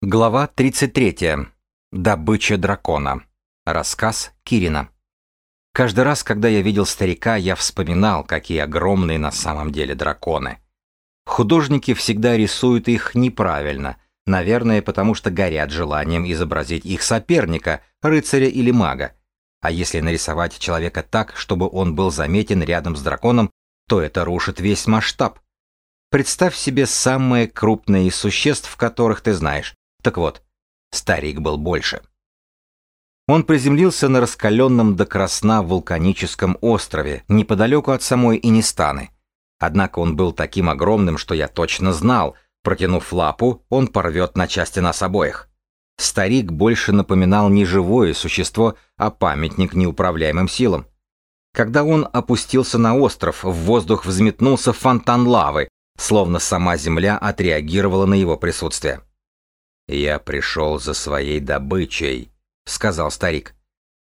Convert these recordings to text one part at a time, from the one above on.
Глава 33. Добыча дракона. Рассказ Кирина. Каждый раз, когда я видел старика, я вспоминал, какие огромные на самом деле драконы. Художники всегда рисуют их неправильно, наверное, потому что горят желанием изобразить их соперника, рыцаря или мага. А если нарисовать человека так, чтобы он был заметен рядом с драконом, то это рушит весь масштаб. Представь себе самые крупные из существ, которых ты знаешь так вот, старик был больше. Он приземлился на раскаленном до красна вулканическом острове, неподалеку от самой Инистаны. Однако он был таким огромным, что я точно знал, протянув лапу, он порвет на части нас обоих. Старик больше напоминал не живое существо, а памятник неуправляемым силам. Когда он опустился на остров, в воздух взметнулся фонтан лавы, словно сама земля отреагировала на его присутствие. «Я пришел за своей добычей», — сказал старик.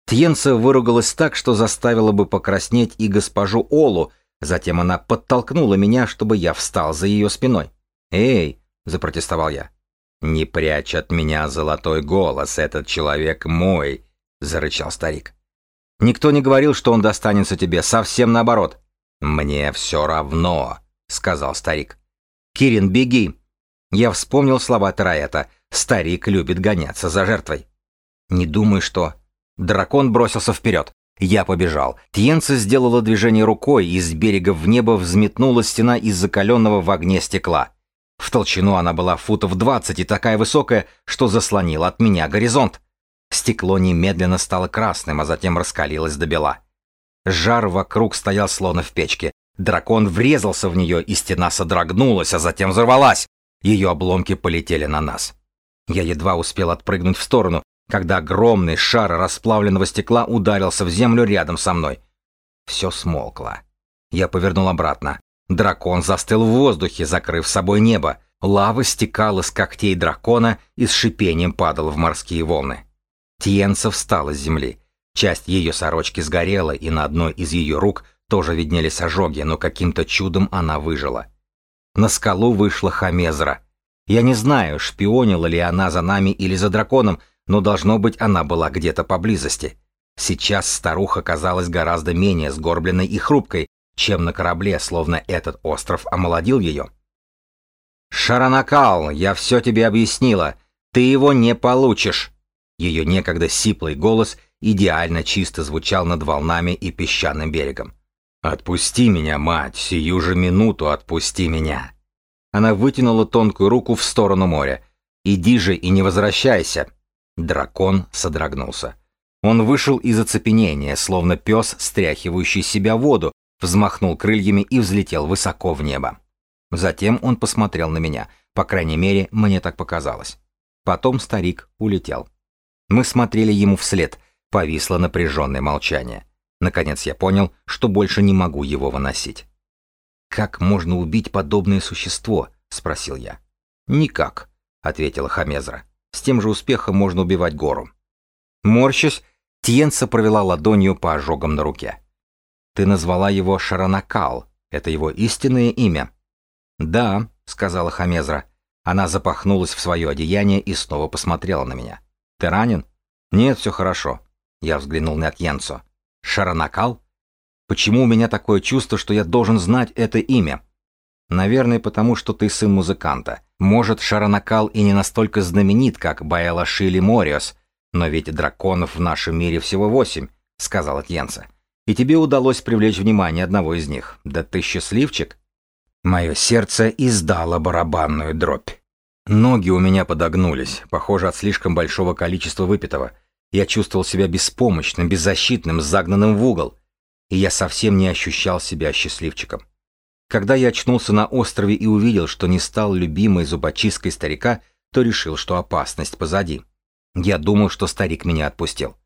Тьенца выругалась так, что заставила бы покраснеть и госпожу Олу, затем она подтолкнула меня, чтобы я встал за ее спиной. «Эй!» — запротестовал я. «Не прячь от меня золотой голос, этот человек мой!» — зарычал старик. «Никто не говорил, что он достанется тебе, совсем наоборот». «Мне все равно», — сказал старик. «Кирин, беги!» Я вспомнил слова Тараэта. Старик любит гоняться за жертвой. Не думай, что... Дракон бросился вперед. Я побежал. Тьенца сделала движение рукой, и с берега в небо взметнулась стена из закаленного в огне стекла. В толщину она была футов двадцать и такая высокая, что заслонила от меня горизонт. Стекло немедленно стало красным, а затем раскалилось до бела. Жар вокруг стоял словно в печке. Дракон врезался в нее, и стена содрогнулась, а затем взорвалась. Ее обломки полетели на нас. Я едва успел отпрыгнуть в сторону, когда огромный шар расплавленного стекла ударился в землю рядом со мной. Все смолкло. Я повернул обратно. Дракон застыл в воздухе, закрыв собой небо. Лава стекала с когтей дракона и с шипением падала в морские волны. Тьенца встала с земли. Часть ее сорочки сгорела, и на одной из ее рук тоже виднелись ожоги, но каким-то чудом она выжила. На скалу вышла Хамезра — я не знаю, шпионила ли она за нами или за драконом, но должно быть, она была где-то поблизости. Сейчас старуха казалась гораздо менее сгорбленной и хрупкой, чем на корабле, словно этот остров омолодил ее. «Шаранакал, я все тебе объяснила. Ты его не получишь!» Ее некогда сиплый голос идеально чисто звучал над волнами и песчаным берегом. «Отпусти меня, мать, сию же минуту отпусти меня!» Она вытянула тонкую руку в сторону моря. «Иди же и не возвращайся!» Дракон содрогнулся. Он вышел из оцепенения, словно пес, стряхивающий себя воду, взмахнул крыльями и взлетел высоко в небо. Затем он посмотрел на меня, по крайней мере, мне так показалось. Потом старик улетел. Мы смотрели ему вслед, повисло напряженное молчание. Наконец я понял, что больше не могу его выносить. «Как можно убить подобное существо?» — спросил я. «Никак», — ответила Хамезра. «С тем же успехом можно убивать гору». Морщась, Тьенца провела ладонью по ожогам на руке. «Ты назвала его Шаранакал. Это его истинное имя?» «Да», — сказала Хамезра. Она запахнулась в свое одеяние и снова посмотрела на меня. «Ты ранен?» «Нет, все хорошо». Я взглянул на Тьенцу. «Шаранакал?» Почему у меня такое чувство, что я должен знать это имя? Наверное, потому что ты сын музыканта. Может, Шаранакал и не настолько знаменит, как Байлаши или Мориос, но ведь драконов в нашем мире всего восемь, сказала Тьенца. И тебе удалось привлечь внимание одного из них. Да ты счастливчик. Мое сердце издало барабанную дробь. Ноги у меня подогнулись, похоже, от слишком большого количества выпитого. Я чувствовал себя беспомощным, беззащитным, загнанным в угол и я совсем не ощущал себя счастливчиком. Когда я очнулся на острове и увидел, что не стал любимой зубочисткой старика, то решил, что опасность позади. Я думал, что старик меня отпустил.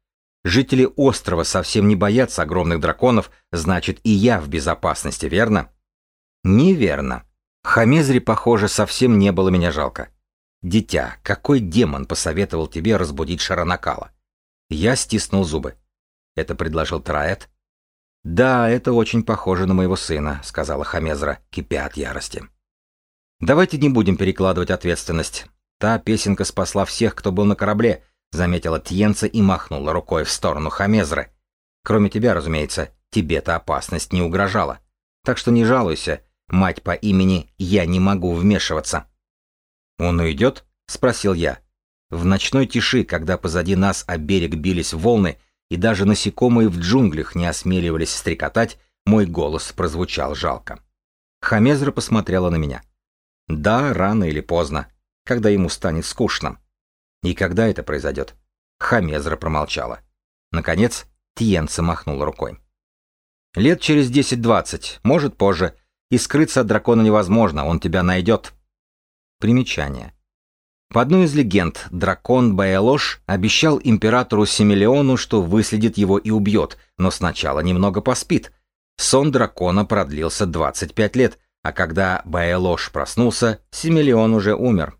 Жители острова совсем не боятся огромных драконов, значит и я в безопасности, верно? Неверно. Хамезри, похоже, совсем не было меня жалко. Дитя, какой демон посоветовал тебе разбудить Шаранакала? Я стиснул зубы. Это предложил Траэт, «Да, это очень похоже на моего сына», — сказала Хамезра, кипя от ярости. «Давайте не будем перекладывать ответственность. Та песенка спасла всех, кто был на корабле, заметила Тьенца и махнула рукой в сторону Хамезры. Кроме тебя, разумеется, тебе-то опасность не угрожала. Так что не жалуйся, мать по имени «Я не могу вмешиваться». «Он уйдет?» — спросил я. В ночной тиши, когда позади нас о берег бились волны, и даже насекомые в джунглях не осмеливались стрекотать, мой голос прозвучал жалко. Хамезра посмотрела на меня. Да, рано или поздно, когда ему станет скучно. И когда это произойдет? Хамезра промолчала. Наконец, Тиенца махнул рукой. Лет через 10-20, может позже, и скрыться от дракона невозможно, он тебя найдет. Примечание. По одной из легенд, дракон Баэлош обещал императору Семилеону, что выследит его и убьет, но сначала немного поспит. Сон дракона продлился 25 лет, а когда Баэлош проснулся, Семилеон уже умер.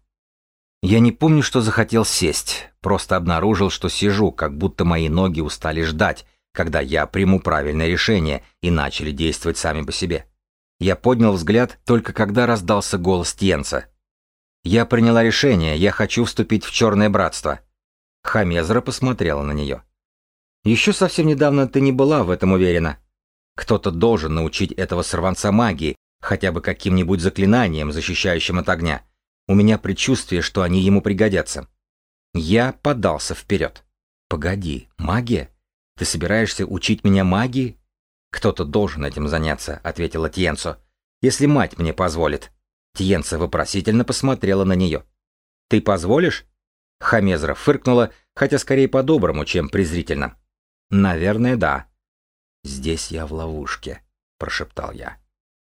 Я не помню, что захотел сесть, просто обнаружил, что сижу, как будто мои ноги устали ждать, когда я приму правильное решение и начали действовать сами по себе. Я поднял взгляд только когда раздался голос Тьенца. Я приняла решение, я хочу вступить в Черное Братство. Хамезра посмотрела на нее. Еще совсем недавно ты не была в этом уверена. Кто-то должен научить этого сорванца магии, хотя бы каким-нибудь заклинанием, защищающим от огня. У меня предчувствие, что они ему пригодятся. Я подался вперед. Погоди, магия? Ты собираешься учить меня магии? Кто-то должен этим заняться, ответила Тьенцо. Если мать мне позволит. Тьенца вопросительно посмотрела на нее. «Ты позволишь?» Хамезра фыркнула, хотя скорее по-доброму, чем презрительно. «Наверное, да». «Здесь я в ловушке», — прошептал я.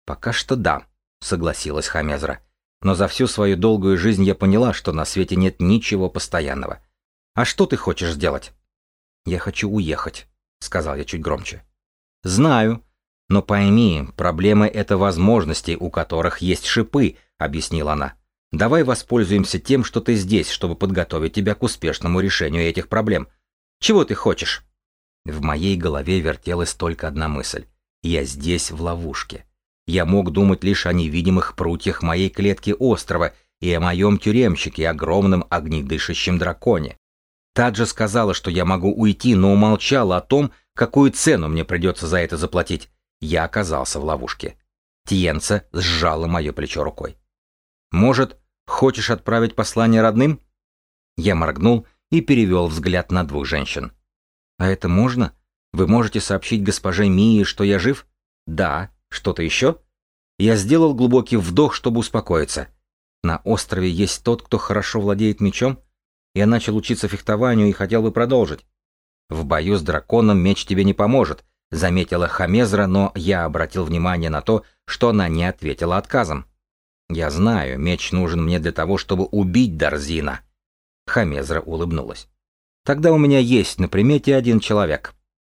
«Пока что да», — согласилась Хамезра. «Но за всю свою долгую жизнь я поняла, что на свете нет ничего постоянного. А что ты хочешь сделать?» «Я хочу уехать», — сказал я чуть громче. «Знаю», но пойми, проблемы — это возможности, у которых есть шипы, объяснила она. Давай воспользуемся тем, что ты здесь, чтобы подготовить тебя к успешному решению этих проблем. Чего ты хочешь? В моей голове вертелась только одна мысль. Я здесь в ловушке. Я мог думать лишь о невидимых прутьях моей клетки острова и о моем тюремщике, огромном огнедышащем драконе. Таджа сказала, что я могу уйти, но умолчала о том, какую цену мне придется за это заплатить. Я оказался в ловушке. Тиенца сжала мое плечо рукой. «Может, хочешь отправить послание родным?» Я моргнул и перевел взгляд на двух женщин. «А это можно? Вы можете сообщить госпоже Мии, что я жив?» «Да. Что-то еще?» Я сделал глубокий вдох, чтобы успокоиться. На острове есть тот, кто хорошо владеет мечом? Я начал учиться фехтованию и хотел бы продолжить. В бою с драконом меч тебе не поможет, заметила Хамезра, но я обратил внимание на то, что она не ответила отказом. Я знаю, меч нужен мне для того, чтобы убить Дарзина. Хамезра улыбнулась. Тогда у меня есть на примете один человек.